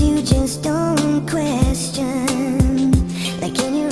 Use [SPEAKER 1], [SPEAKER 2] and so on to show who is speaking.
[SPEAKER 1] you just don't question. Like in your